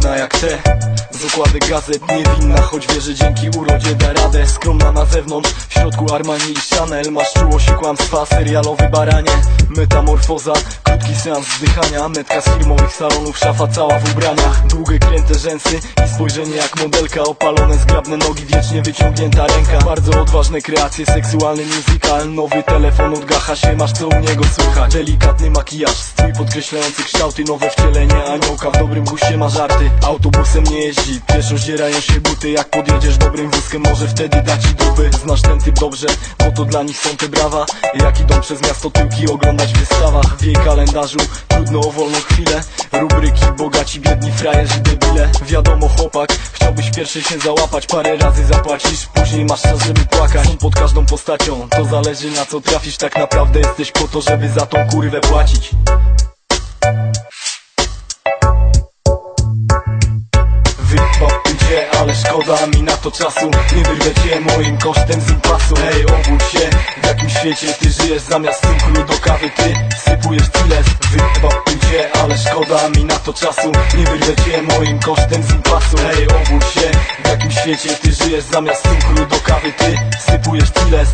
te. Z okładek gazet niewinna Choć wie, że dzięki urodzie da radę. Skromna na zewnątrz, w środku Armani i Chanel. Masz czułość i kłamstwa, serialowy baranie. Metamorfoza, krótki seans zdychania Metka z firmowych salonów, szafa cała w ubraniach. Długie kręte rzęsy i spojrzenie jak modelka. Opalone zgrabne nogi, wiecznie wyciągnięta ręka. Bardzo odważne kreacje, seksualny musical. Nowy telefon od gacha się, masz co u niego słychać. Delikatny makijaż, strój podkreślający kształty Nowe wcielenie aniołka, w dobrym guście ma żarty Autobusem nie jeździ, pieszo zdzierają się buty. Jak podjedziesz dobrym wózkiem, może wtedy da ci dupy. Znasz ten typ dobrze, bo to dla nich są te brawa. Jak idą przez miasto tyłki oglądać w wystawach. W jej kalendarzu trudno o wolną chwilę. Rubryki bogaci, biedni, frajerzy, debile. Wiadomo chłopak, chciałbyś pierwszy się załapać. Parę razy zapłacisz, później masz czas, żeby płakać. Są pod każdą postacią, to zależy na co trafisz. Tak naprawdę jesteś po to, żeby za tą kurwę płacić szkoda mi na to czasu. Nie wyrwę cię moim kosztem z impasu. Hej, obudź się, w jakim świecie ty żyjesz? Zamiast cukru do kawy ty sypujesz tiles Wypapujcie, ale szkoda mi na to czasu. Nie wyrwę cię moim kosztem z impasu. Hej, obudź się, w jakim świecie ty żyjesz? Zamiast cukru do kawy ty sypujesz tiles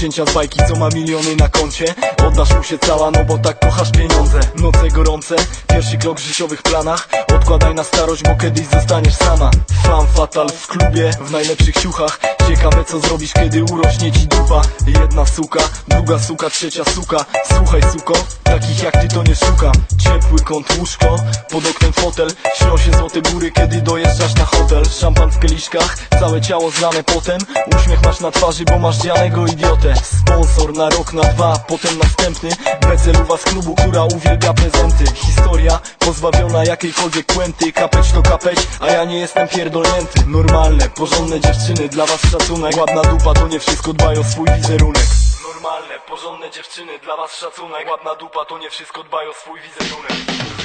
księcia z bajki, co ma miliony na koncie. Oddasz mu się cała, no bo tak kochasz pieniądze. Noce gorące, pierwszy krok w życiowych planach. Odkładaj na starość, bo kiedyś zostaniesz sama. Fan fatal w klubie, w najlepszych siuchach Ciekawe co zrobisz, kiedy urośnie ci dupa. Jedna suka, druga suka, trzecia suka. Słuchaj suko, takich jak ty to nie szukam. Ciepły kąt łóżko, pod oknem fotel. Śnią się złote góry, kiedy dojeżdżasz na hotel. Szampan w kieliszkach, całe ciało zlane potem. Uśmiech masz na twarzy, bo masz dzianego idiotę. Sponsor na rok, na dwa, potem następny Beceluwa z klubu, która uwielbia prezenty. Historia pozbawiona jakiejkolwiek puenty. Kapeć to kapeć, a ja nie jestem pierdolnięty. Normalne, porządne dziewczyny, dla was szacunek. Ładna dupa to nie wszystko, dbaj o swój wizerunek. Normalne, porządne dziewczyny, dla was szacunek. Ładna dupa to nie wszystko, dbaj o swój wizerunek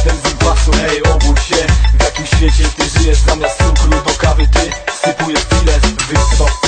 z pasu Ej, obudź się, w jakim świecie ty żyjesz Zamiast cukru do kawy ty sypujesz bilet Wyjebałbym